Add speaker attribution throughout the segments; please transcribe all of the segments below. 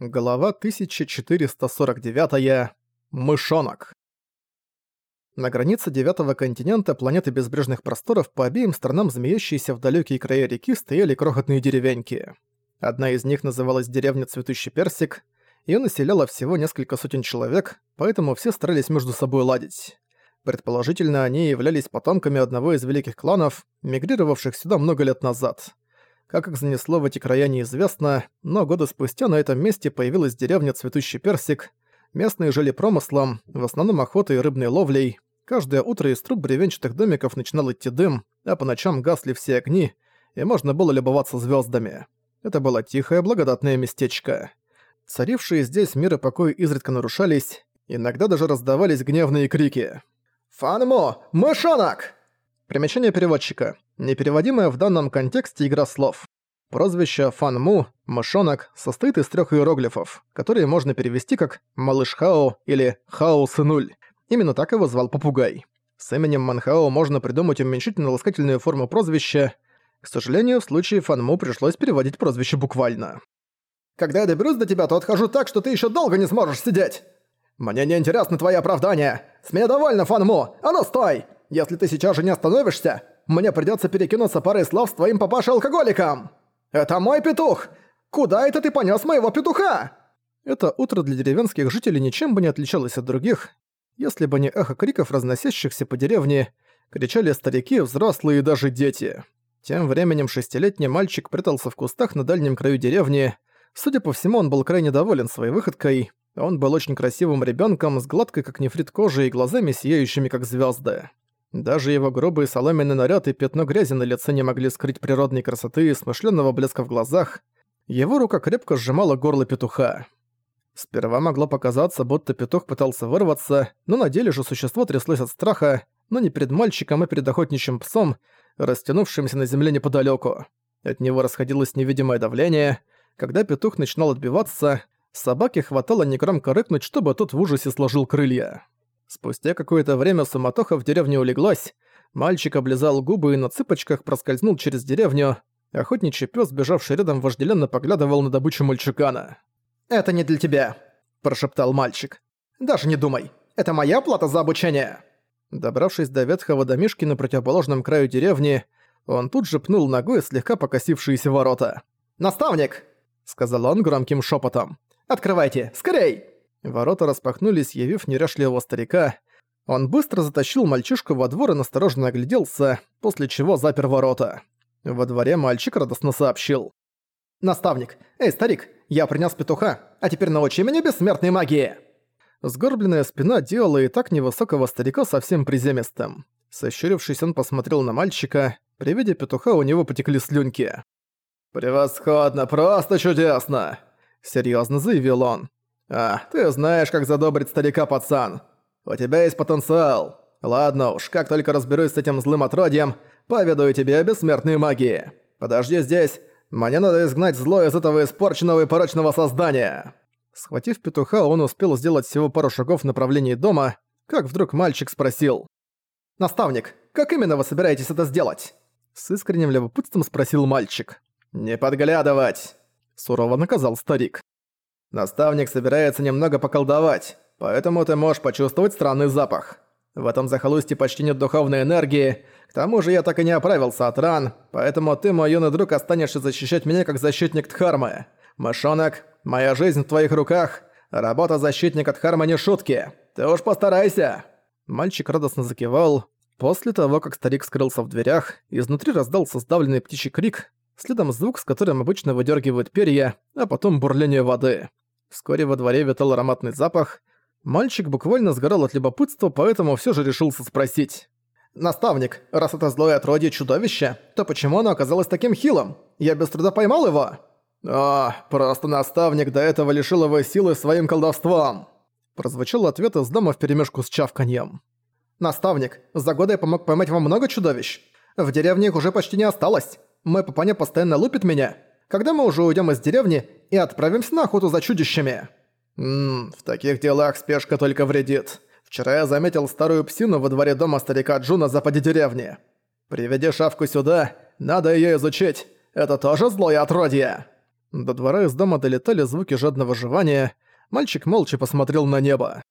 Speaker 1: Глава 1449. Мышонок. На границе девятого континента планеты безбрежных просторов по обеим сторонам змеящиеся в далекие края реки стояли крохотные деревеньки. Одна из них называлась деревня Цветущий Персик. Её населяло всего несколько сотен человек, поэтому все старались между собой ладить. Предположительно, они являлись потомками одного из великих кланов, мигрировавших сюда много лет назад. Как их занесло в эти края неизвестно, но годы спустя на этом месте появилась деревня Цветущий Персик. Местные жили промыслом, в основном охотой и рыбной ловлей. Каждое утро из труб бревенчатых домиков начинал идти дым, а по ночам гасли все огни, и можно было любоваться звездами. Это было тихое, благодатное местечко. Царившие здесь мир и покой изредка нарушались, иногда даже раздавались гневные крики.
Speaker 2: «Фанмо! Мышонок!»
Speaker 1: Примечание переводчика. Непереводимая в данном контексте игра слов. Прозвище Фанму, мышонок, состоит из трех иероглифов, которые можно перевести как «малыш Хао» или «Хао сынуль». Именно так его звал попугай. С именем Манхао можно придумать уменьшительно-ласкательную форму прозвища. К сожалению, в случае Фанму пришлось переводить прозвище буквально.
Speaker 2: «Когда я доберусь до тебя, то отхожу так, что ты еще долго не сможешь сидеть!» «Мне не интересно твои оправдания! С меня довольно, Фанму! А ну стой! Если ты сейчас же не остановишься, мне придётся перекинуться парой слов с твоим папашей-алкоголиком! Это мой петух! Куда это ты понёс моего петуха?»
Speaker 1: Это утро для деревенских жителей ничем бы не отличалось от других, если бы не эхо криков, разносящихся по деревне, кричали старики, взрослые и даже дети. Тем временем шестилетний мальчик прятался в кустах на дальнем краю деревни. Судя по всему, он был крайне доволен своей выходкой. Он был очень красивым ребенком с гладкой как нефрит кожей и глазами, сияющими как звезды. Даже его грубый соломенный наряд и пятно грязи на лице не могли скрыть природной красоты и смышленного блеска в глазах. Его рука крепко сжимала горло петуха. Сперва могло показаться, будто петух пытался вырваться, но на деле же существо тряслось от страха, но не перед мальчиком, а перед охотничьим псом, растянувшимся на земле неподалеку. От него расходилось невидимое давление. Когда петух начинал отбиваться, собаке хватало негромко рыкнуть, чтобы тот в ужасе сложил крылья. Спустя какое-то время суматоха в деревне улеглась, мальчик облизал губы и на цыпочках проскользнул через деревню, охотничий пес, бежавший рядом, вожделенно поглядывал на добычу мальчугана.
Speaker 2: «Это не для тебя», – прошептал мальчик. «Даже не думай, это моя плата за обучение».
Speaker 1: Добравшись до ветхого домишки на противоположном краю деревни, он тут же пнул ногой слегка покосившиеся ворота.
Speaker 2: «Наставник!» — сказал он громким шепотом. «Открывайте! Скорей!»
Speaker 1: Ворота распахнулись, явив неряшливого старика. Он быстро затащил мальчишку во двор и настороженно огляделся, после чего запер ворота. Во дворе мальчик радостно сообщил.
Speaker 2: «Наставник! Эй, старик, я принес петуха, а теперь научи меня бессмертной магии!»
Speaker 1: Сгорбленная спина делала и так невысокого старика совсем приземистым. Сощурившись, он посмотрел на мальчика. При виде петуха у него потекли слюнки.
Speaker 2: «Превосходно, просто чудесно!» — серьезно заявил он. «А, ты знаешь, как задобрить старика, пацан. У тебя есть потенциал. Ладно уж, как только разберусь с этим злым отродьем, поведаю тебе о бессмертной магии. Подожди здесь, мне надо изгнать зло из этого испорченного и порочного создания».
Speaker 1: Схватив петуха, он успел сделать всего пару шагов в направлении дома, как вдруг мальчик спросил.
Speaker 2: «Наставник, как именно вы собираетесь это сделать?»
Speaker 1: С искренним любопытством спросил мальчик.
Speaker 2: «Не подглядывать!»
Speaker 1: Сурово наказал старик.
Speaker 2: Наставник собирается немного поколдовать, поэтому ты можешь почувствовать странный запах. В этом захолустье почти нет духовной энергии, к тому же я так и не оправился от ран, поэтому ты, мой юный друг, останешься защищать меня как защитник Дхармы. Мышонок, моя жизнь в твоих руках, работа защитника Дхармы не шутки. Ты уж постарайся!»
Speaker 1: Мальчик радостно закивал. После того, как старик скрылся в дверях, изнутри раздался сдавленный птичий крик, следом звук, с которым обычно выдергивают перья, а потом бурление воды. Вскоре во дворе витал ароматный запах. Мальчик буквально сгорал от любопытства, поэтому все же решился спросить.
Speaker 2: «Наставник, раз это злое отродье чудовище, то почему оно оказалось таким хилым? Я без труда поймал его!» «О, просто наставник до этого лишил его силы своим колдовством!»
Speaker 1: Прозвучал ответ из дома вперемешку с чавканьем.
Speaker 2: «Наставник, за годы я помог поймать вам много чудовищ. В деревне их уже почти не осталось. Мой папаня постоянно лупит меня когда мы уже уйдем из деревни и отправимся на охоту за чудищами. Ммм, в таких делах спешка только вредит. Вчера я заметил старую псину во дворе дома старика Джу на западе деревни. Приведи шавку сюда, надо ее изучить. Это тоже злое отродье.
Speaker 1: До двора из дома долетали звуки жадного жевания. Мальчик молча посмотрел на небо.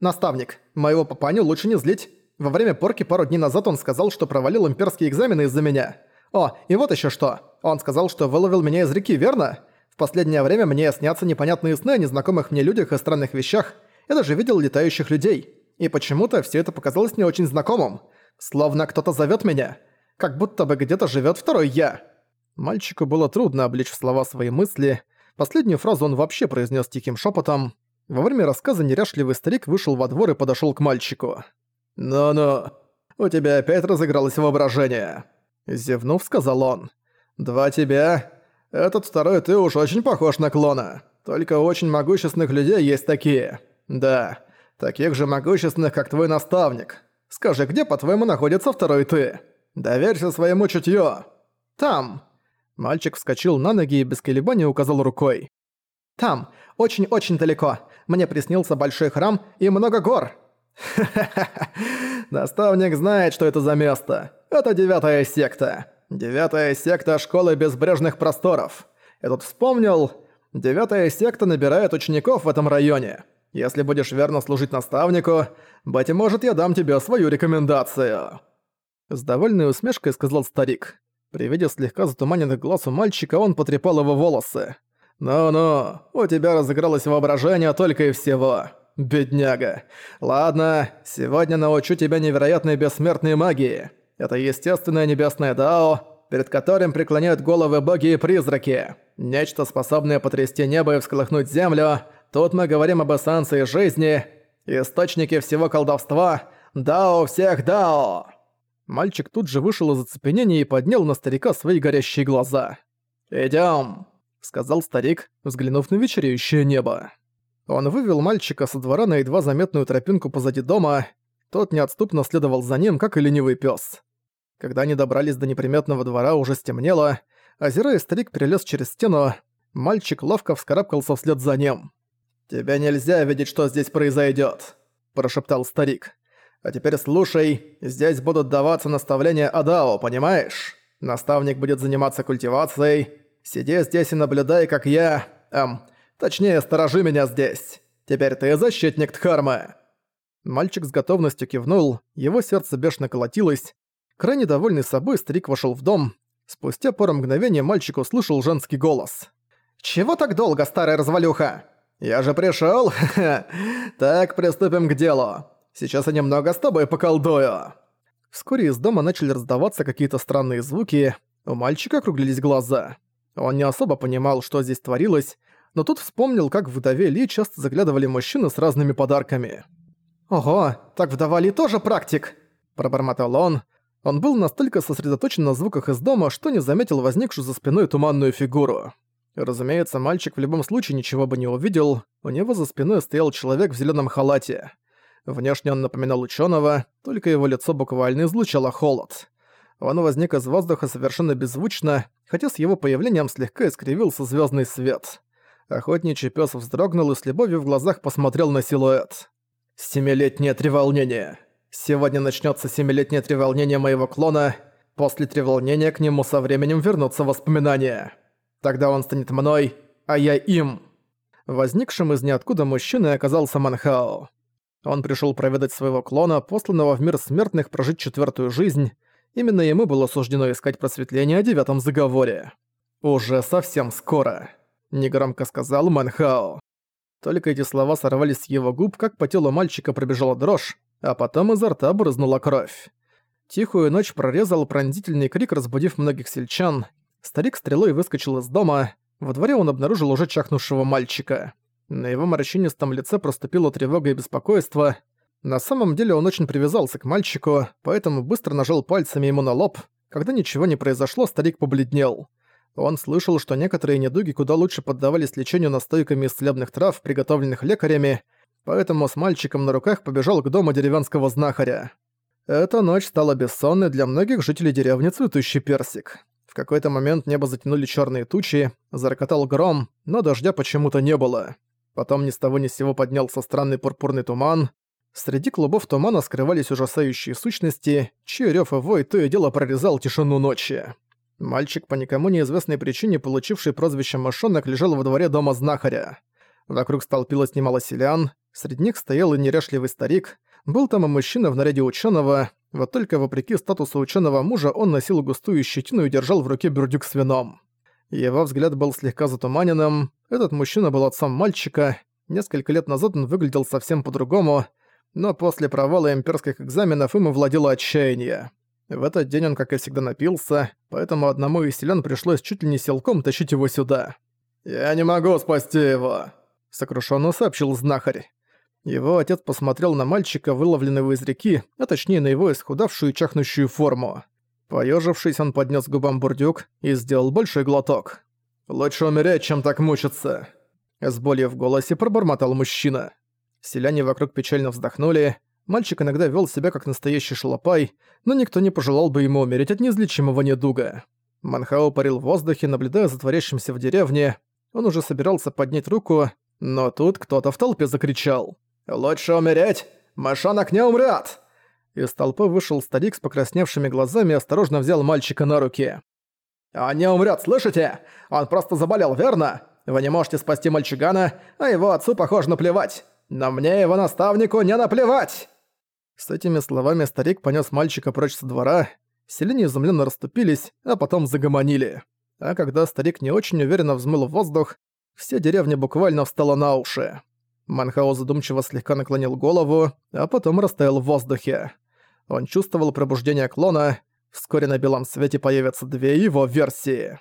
Speaker 1: «Наставник, моего папаню лучше не злить. Во время порки пару дней назад он сказал, что провалил имперские экзамены из-за меня. О, и вот еще что. Он сказал, что выловил меня из реки, верно? Последнее время мне снятся непонятные сны о незнакомых мне людях и странных вещах. Я даже видел летающих людей. И почему-то все это показалось мне очень знакомым. Словно кто-то зовет меня. Как будто бы где-то живет второй я. Мальчику было трудно облечь в слова свои мысли. Последнюю фразу он вообще произнес тихим шепотом. Во время рассказа неряшливый старик вышел во двор и подошел к мальчику. «Ну-ну, у тебя опять разыгралось воображение», — зевнув, сказал он. «Два тебя. Этот второй ты уж очень похож на клона. Только у очень могущественных людей есть такие. Да, таких же могущественных, как твой наставник. Скажи, где, по-твоему, находится второй ты? Доверься своему чутью. Там». Мальчик вскочил на ноги и без колебаний указал рукой. «Там, очень-очень далеко. Мне приснился большой храм и много гор. Ха-ха-ха. Наставник знает, что это за место. Это девятая секта. Девятая секта Школы Безбрежных Просторов. Я тут вспомнил, девятая секта набирает учеников в этом районе. Если будешь верно служить наставнику, быть может, я дам тебе свою рекомендацию». С довольной усмешкой сказал старик. При виде слегка затуманенных глаз у мальчика он потрепал его волосы. «Ну-ну, у тебя разыгралось воображение только и всего. Бедняга. Ладно, сегодня научу тебя невероятной бессмертной магии. Это естественное небесное дао, перед которым преклоняют головы боги и призраки. Нечто, способное потрясти небо и всколыхнуть землю. Тут мы говорим об эссенции жизни, источнике всего колдовства, дао всех дао. Мальчик тут же вышел из оцепенения и поднял на старика свои горящие глаза. «Идём», — сказал старик, взглянув на вечереющее небо. Он вывел мальчика со двора на едва заметную тропинку позади дома. Тот неотступно следовал за ним, как и ленивый пес. Когда они добрались до неприметного двора, уже стемнело. Озирая, старик перелез через стену. Мальчик ловко вскарабкался вслед за ним. «Тебя нельзя видеть, что здесь произойдет, прошептал старик. «А теперь слушай, здесь будут даваться наставления Адао, понимаешь? Наставник будет заниматься культивацией. Сиди здесь и наблюдай, как я... Эм, Точнее, сторожи меня здесь. Теперь ты защитник Дхармы». Мальчик с готовностью кивнул, его сердце бешено колотилось. Крайне довольный собой, старик вошел в дом. Спустя пару мгновений мальчик услышал женский голос. «Чего так долго, старая развалюха?» «Я же пришёл! Так, приступим к делу. Сейчас я немного с тобой поколдую». Вскоре из дома начали раздаваться какие-то странные звуки. У мальчика округлились глаза. Он не особо понимал, что здесь творилось, но тут вспомнил, как в вдове Ли часто заглядывали мужчины с разными подарками. «Ого, так вдова Ли тоже практик!» – пробормотал он. Он был настолько сосредоточен на звуках из дома, что не заметил возникшую за спиной туманную фигуру. Разумеется, мальчик в любом случае ничего бы не увидел, у него за спиной стоял человек в зеленом халате. Внешне он напоминал ученого, только его лицо буквально излучало холод. Он возник из воздуха совершенно беззвучно, хотя с его появлением слегка искривился звездный свет. Охотничий пес вздрогнул и с любовью в глазах посмотрел на силуэт. «Семилетнее треволнение. Сегодня начнется семилетнее треволнение моего клона. После треволнения к нему со временем вернутся воспоминания. Тогда он станет мной, а я им». Возникшим из ниоткуда мужчиной оказался Манхао. Он пришел проведать своего клона, посланного в мир смертных прожить четвертую жизнь. Именно ему было суждено искать просветление о девятом заговоре. Уже совсем скоро негромко сказал Манхао. Только эти слова сорвались с его губ, как по телу мальчика пробежала дрожь, а потом изо рта брызнула кровь. Тихую ночь прорезал пронзительный крик, разбудив многих сельчан. Старик стрелой выскочил из дома. Во дворе он обнаружил уже чахнувшего мальчика. На его морщинистом лице проступила тревога и беспокойство. На самом деле он очень привязался к мальчику, поэтому быстро нажал пальцами ему на лоб. Когда ничего не произошло, старик побледнел. Он слышал, что некоторые недуги куда лучше поддавались лечению настойками из целебных трав, приготовленных лекарями, поэтому с мальчиком на руках побежал к дому деревенского знахаря. Эта ночь стала бессонной для многих жителей деревни Цветущий Персик. В какой-то момент небо затянули черные тучи, зарокотал гром, но дождя почему-то не было. Потом ни с того ни с сего поднялся странный пурпурный туман. Среди клубов тумана скрывались ужасающие сущности, чьи рёв и вой то и дело прорезал тишину ночи. Мальчик, по никому неизвестной причине, получивший прозвище «мышонок», лежал во дворе дома знахаря. Вокруг столпилось немало селян, среди них стоял и неряшливый старик, был там и мужчина в наряде ученого, вот только вопреки статусу ученого мужа он носил густую щетину и держал в руке бюрдюк с вином. Его взгляд был слегка затуманенным, этот мужчина был отцом мальчика, несколько лет назад он выглядел совсем по-другому, но после провала имперских экзаменов им овладело отчаяние. В этот день он, как и всегда, напился, поэтому одному из селян пришлось чуть ли не силком тащить его сюда. «Я не могу спасти его», — сокрушенно сообщил знахарь. Его отец посмотрел на мальчика, выловленного из реки, а точнее на его исхудавшую и чахнущую форму. Поёжившись, он поднес губам бурдюк и сделал большой глоток. «Лучше умереть, чем так мучиться», — с болью в голосе пробормотал мужчина. Селяне вокруг печально вздохнули, Мальчик иногда вел себя как настоящий шалопай, но никто не пожелал бы ему умереть от неизлечимого недуга. Манхао парил в воздухе, наблюдая за творящимся в деревне. Он уже собирался поднять руку, но тут кто-то в толпе закричал. «Лучше умереть! Мышонок не умрет!» Из толпы вышел старик с покрасневшими глазами и осторожно взял мальчика на руки. «Он не умрет, слышите? Он просто заболел, верно? Вы не можете спасти мальчигана, а его отцу, похоже, наплевать. Но мне его наставнику не наплевать!» С этими словами старик понёс мальчика прочь со двора, селяне изумленно расступились, а потом загомонили. А когда старик не очень уверенно взмыл в воздух, вся деревня буквально встала на уши. Манхао задумчиво слегка наклонил голову, а потом растаял в воздухе. Он чувствовал пробуждение клона, вскоре на белом свете появятся две его версии.